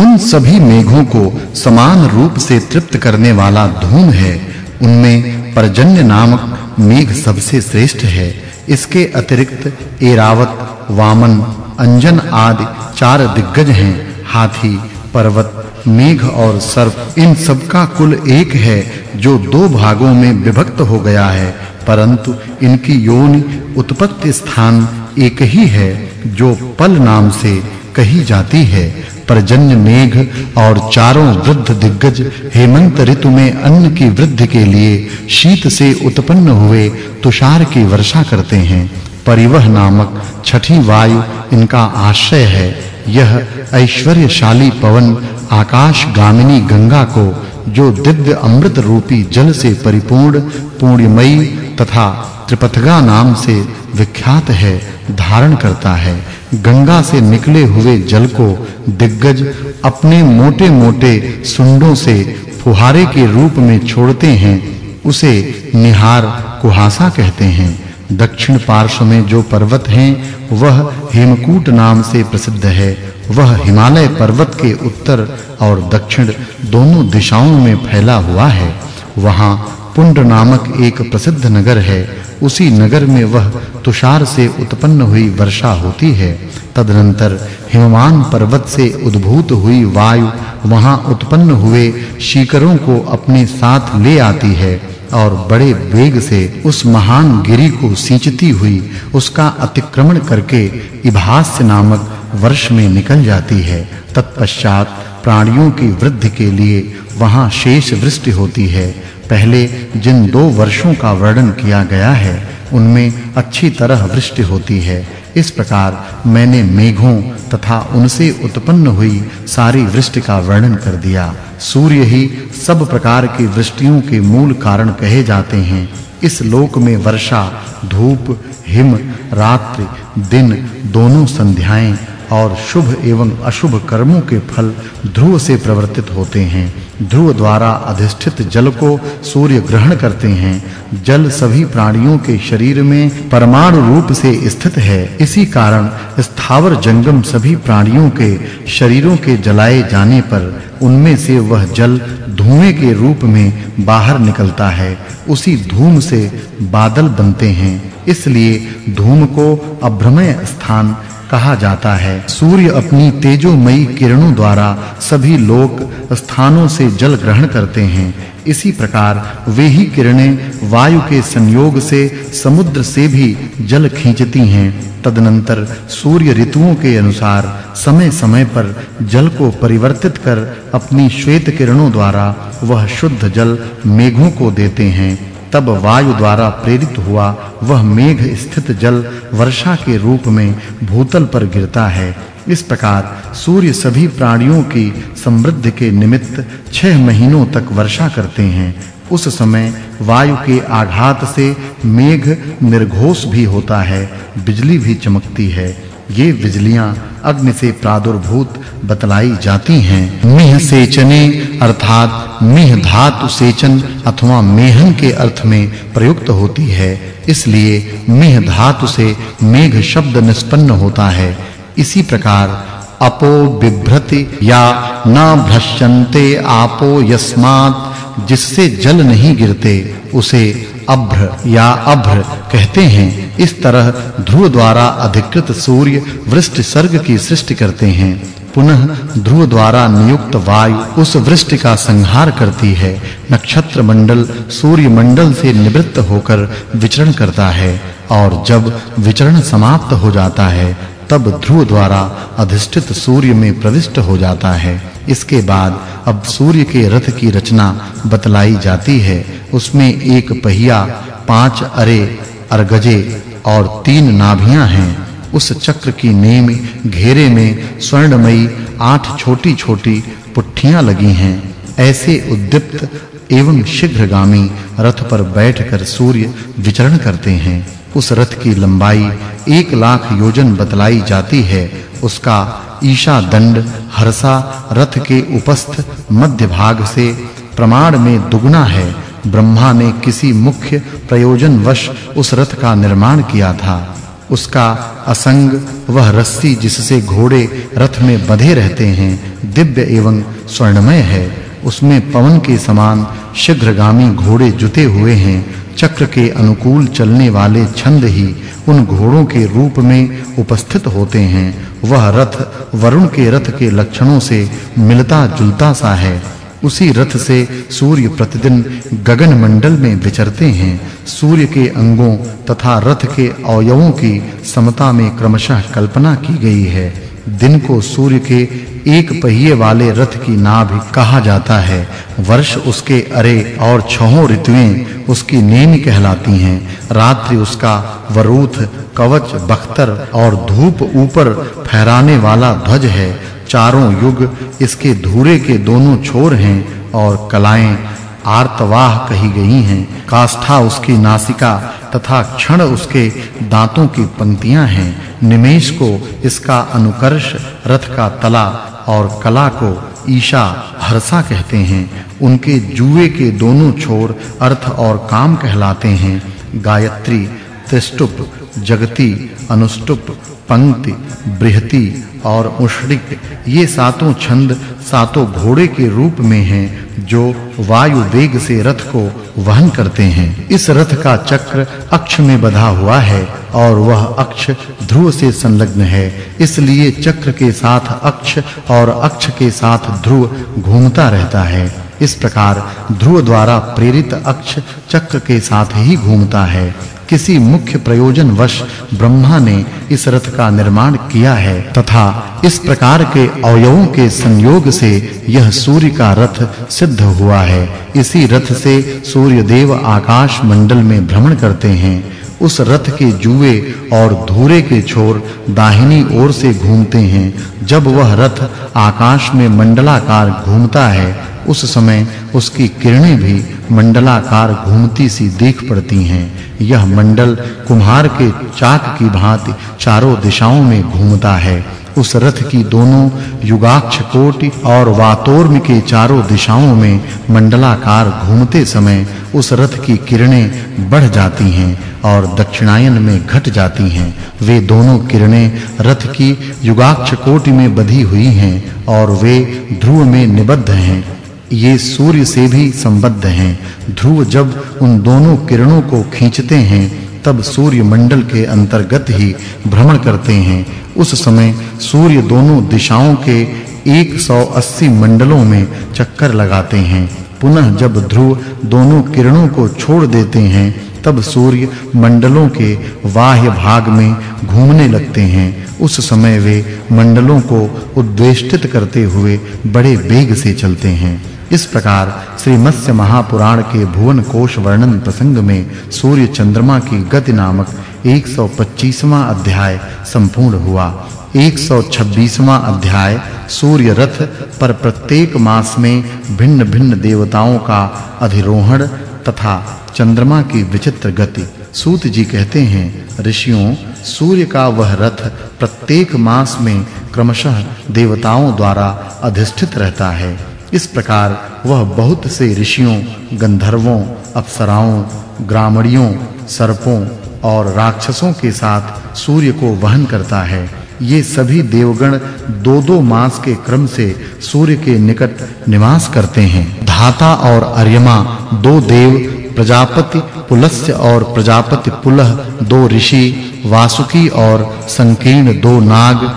उन सभी मेघों को समान रूप से तृप्त करने वाला धूम है। उनमें परजन्य नामक मेघ सबसे श्रेष्ठ है। इसके अतिरिक्त एरावत वामन, अंजन आदि चार दिग्गज हैं। हाथी, पर्वत, मेघ और सर्प, इन सब का कुल एक है, जो दो भागों में विभक्त हो गया है। परंतु इनकी योनि उत्पत्ति स्थान एक ही है, जो पल नाम से कही जाती है। परजन्य मेघ और चारों वृद्ध दिग्गज, हेमंत ऋतु में अन्न की वृद्धि के लिए शीत से उत्पन्न हुए तुषार की वर्षा करते हैं। परिवह नामक छठी वायु इनका आश्रय है। यह ऐश्वर्यशाली पवन आकाश गामिनी गंगा को, जो दिव्य अमृत रूपी जल से परिपूर्ण, पूर्णमयी तथा त्रिपथगा नाम से विख्यात है, धारण करता है। गंगा से निकले हुए जल को दिग्गज अपने मोटे-मोटे सुंडों से फुहारे के रूप में छोड़ते हैं, उसे निहार कुहासा कहते हैं। दक्षिण पार्श्व में जो पर्वत हैं, वह हेमकूट नाम से प्रसिद्ध है। वह हिमालय पर्वत के उत्तर और दक्षिण दोनों दिशाओं में फैला हुआ है। वहाँ पुंड नामक एक प्रसिद्ध नगर है उसी नगर में वह तुषार से उत्पन्न हुई वर्षा होती है। तदनंतर हिमवान पर्वत से उद्भूत हुई वायु वहाँ उत्पन्न हुए शीकरों को अपने साथ ले आती है और बड़े वेग से उस महान गिरी को सींचती हुई उसका अतिक्रमण करके इभास्य नामक वर्ष में निकल जाती है। तत्पश्चात प्राणियों की वृद्धि के लिए वहाँ शेष वृष्टि होती है। पहले जिन दो वर्षों का वर्णन किया गया है, उनमें अच्छी तरह वृष्टि होती है। इस प्रकार मैंने मेघों तथा उनसे उत्पन्न हुई सारी वृष्टि का वर्णन कर दिया। सूर्य ही सब प्रकार की वृष्टियों के मूल कारण कहे जाते हैं। इस लोक में वर्षा, धूप, हिम, रात्रि, दिन दोनों संध्याएँ और शुभ एवं अशुभ कर्मों के फल ध्रुव से प्रवर्तित होते हैं। ध्रुव द्वारा अधिष्ठित जल को सूर्य ग्रहण करते हैं। जल सभी प्राणियों के शरीर में परमाणु रूप से स्थित है। इसी कारण स्थावर जंगम सभी प्राणियों के शरीरों के जलाए जाने पर उनमें से वह जल धुएँ के रूप में बाहर निकलता है। उसी धूम से बादल बनते हैं। इसलिए धूम को अभ्रमय स्थान कहा जाता है। सूर्य अपनी तेजोमयी किरणों द्वारा सभी लोक स्थानों से जल ग्रहण करते हैं। इसी प्रकार वे ही किरणें वायु के संयोग से समुद्र से भी जल खींचती हैं। तदनंतर सूर्य ऋतुओं के अनुसार समय-समय पर जल को परिवर्तित कर अपनी श्वेत किरणों द्वारा वह शुद्ध जल मेघों को देते हैं। तब वायु द्वारा प्रेरित हुआ, वह मेघ स्थित जल वर्षा के रूप में भूतल पर गिरता है। इस प्रकार सूर्य सभी प्राणियों की समृद्धि के निमित्त छह महीनों तक वर्षा करते हैं। उस समय वायु के आघात से मेघ निर्घोष भी होता है, बिजली भी चमकती है। ये बिजलियाँ अग्नि से प्रादुर्भूत बतलाई जाती हैं। मिह सेचने, अर्थात मिह धातु सेचन अथवा मेहन के अर्थ में प्रयुक्त होती है। इसलिए मिह धातु से मेघ शब्द निष्पन्न होता है। इसी प्रकार अपो बिभ्रति या न भ्रश्यन्ते आपो यस्मात्, जिससे जल नहीं गिरते, उसे अभ्र या अभ्र कहते हैं। इस तरह ध्रुव द्वारा अधिकृत सूर्य वृष्टि सर्ग की सृष्टि करते हैं। पुनः ध्रुव द्वारा नियुक्त वायु उस वृष्टि का संहार करती है। नक्षत्र मंडल सूर्य मंडल से निवृत्त होकर विचरण करता है और जब विचरण समाप्त हो जाता है, तब ध्रुव द्वारा अधिष्ठित सूर्य में प्रविष्ट हो जाता है। इसके बाद अब सूर्य के रथ की रचना बतलाई जाती है। उसमें एक पहिया, पाँच अरे, अर्गजे और तीन नाभियाँ हैं। उस चक्र की नेम घेरे में स्वर्णमयी आठ छोटी-छोटी पुट्ठियाँ लगी हैं। ऐसे उद्दीप्त एवं शीघ्रगामी रथ पर बैठकर सूर्य विचरण करते हैं। उस रथ की लंबाई एक लाख योजन बतलाई जाती है। उसका ईशा दंड हर्षा रथ के उपस्थ मध्य भाग से प्रमाण में दुगना है। ब्रह्मा ने किसी मुख्य प्रयोजन वश उस रथ का निर्माण किया था। उसका असंग वह रस्सी जिससे घोड़े रथ में बंधे रहते हैं, दिव्य एवं स्वर्णमय है। उसमें पवन के समान शीघ्रगामी घोड़े जुते हुए हैं। चक्र के अनुकूल चलने वाले छंद ही उन घोड़ों के रूप में उपस्थित होते हैं। वह रथ वरुण के रथ के लक्षणों से मिलता जुलता सा है। उसी रथ से सूर्य प्रतिदिन गगन मंडल में विचरते हैं। सूर्य के अंगों तथा रथ के अवयवों की समता में क्रमशः कल्पना की गई है। दिन को सूर्य के एक पहिए वाले रथ की नाभि कहा जाता है। वर्ष उसके अरे और छहों ऋतुएँ उसकी नेमी कहलाती हैं। रात्रि उसका वरूथ, कवच, बख्तर और धूप ऊपर फहराने वाला ध्वज है। चारों युग इसके धूरे के दोनों छोर हैं और कलाएँ आर्तवाह कही गई हैं। काष्ठा उसकी नासिका तथा क्षण उसके दांतों की पंक्तियाँ हैं। निमेश को इसका अनुकर्ष, रथ का तला और कला को ईशा हर्षा कहते हैं। उनके जुए के दोनों छोर अर्थ और काम कहलाते हैं। गायत्री त्रिष्टुप जगति, अनुष्टुप पंक्ति, बृहति और उष्णिक, ये सातों छंद सातों घोड़े के रूप में हैं, जो वायु वेग से रथ को वहन करते हैं। इस रथ का चक्र अक्ष में बंधा हुआ है और वह अक्ष ध्रुव से संलग्न है। इसलिए चक्र के साथ अक्ष और अक्ष के साथ ध्रुव घूमता रहता है। इस प्रकार ध्रुव द्वारा प्रेरित अक्ष चक्र के साथ ही घूमता है। किसी मुख्य प्रयोजन वश ब्रह्मा ने इस रथ का निर्माण किया है तथा इस प्रकार के अवयवों के संयोग से यह सूर्य का रथ सिद्ध हुआ है। इसी रथ से सूर्य देव आकाश मंडल में भ्रमण करते हैं। उस रथ के जुए और धूरे के छोर दाहिनी ओर से घूमते हैं। जब वह रथ आकाश में मंडलाकार घूमता है, उस समय उसकी किरणें भी मंडलाकार घूमती सी देख पड़ती हैं। यह मंडल कुम्हार के चाक की भांति चारों दिशाओं में घूमता है। उस रथ की दोनों युगाक्ष कोटि और वातोर्म के चारों दिशाओं में मंडलाकार घूमते समय उस रथ की किरणें बढ़ जाती हैं और दक्षिणायन में घट जाती हैं। वे दोनों किरणें रथ की युगाक्ष कोटि में बधी हुई हैं और वे ध्रुव में निबद्ध हैं। ये सूर्य से भी संबद्ध हैं। ध्रुव जब उन दोनों किरणों को खींचते हैं, तब सूर्य मंडल के अंतर्गत ही भ्रमण करते हैं। उस समय सूर्य दोनों दिशाओं के 180 मंडलों में चक्कर लगाते हैं। पुनः जब ध्रुव दोनों किरणों को छोड़ देते हैं, तब सूर्य मंडलों के बाह्य भाग में घूमने लगते हैं। उस समय वे मंडलों को उद्वेष्टित करते हुए बड़े वेग से चलते हैं। इस प्रकार श्री मत्स्य महापुराण के भुवन कोश वर्णन प्रसंग में सूर्य चंद्रमा की गति नामक 125वां अध्याय संपूर्ण हुआ। 126वां अध्याय सूर्य रथ पर प्रत्येक मास में भिन्न-भिन्न देवताओं का अधिरोहण तथा चंद्रमा की विचित्र गति। सूत जी कहते हैं, ऋषियों, सूर्य का वह रथ प्रत्येक मास में क्रमशः देवताओं द्वारा अधिष्ठित रहता है। इस प्रकार वह बहुत से ऋषियों, गंधर्वों, अप्सराओं, ग्रामणियों, सर्पों और राक्षसों के साथ सूर्य को वहन करता है। ये सभी देवगण दो दो मास के क्रम से सूर्य के निकट निवास करते हैं। धाता और अर्यमा, दो देव, प्रजापति पुलस्य और प्रजापति पुलह, दो ऋषि, वासुकी और संकीर्ण दो नाग,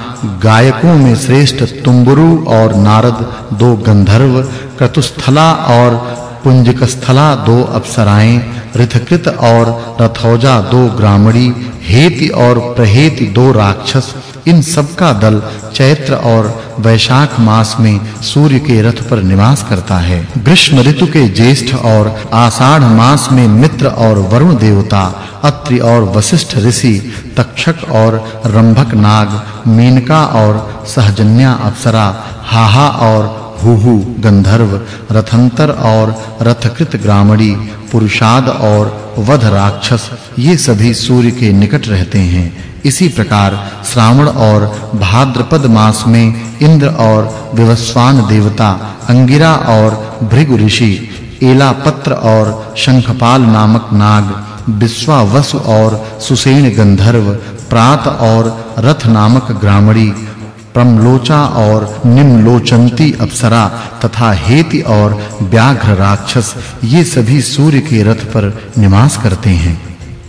गायकों में श्रेष्ठ तुम्बुरु और नारद, दो गंधर्व, क्रतुस्थला और पुंजकस्थला दो अप्सराएँ, ऋतकृत और रथौजा दो ग्रामणी हेति और प्रहेति दो राक्षस, इन सब का दल चैत्र और वैशाख मास में सूर्य के रथ पर निवास करता है। ग्रीष्म ऋतु के ज्येष्ठ और आषाढ़ मास में मित्र और वरुण देवता, अत्रि और वशिष्ठ ऋषि, तक्षक और रंभक नाग, मीनका और सहजन्या अप्सरा, हाहा और हुहु गंधर्व, रथंतर और रथकृत ग्रामणी पुरुषाद और वध राक्षस, ये सभी सूर्य के निकट रहते हैं। इसी प्रकार श्रावण और भाद्रपद मास में इंद्र और विवस्वान देवता, अंगिरा और भृगु ऋषि, एलापत्र और शंखपाल नामक नाग विश्वावसु और सुसेन गंधर्व, प्रात और रथ नामक ग्रामणी प्रमलोचा और निम्लोचंती अप्सरा तथा हेति और व्याघ्र राक्षस, ये सभी सूर्य के रथ पर निवास करते हैं।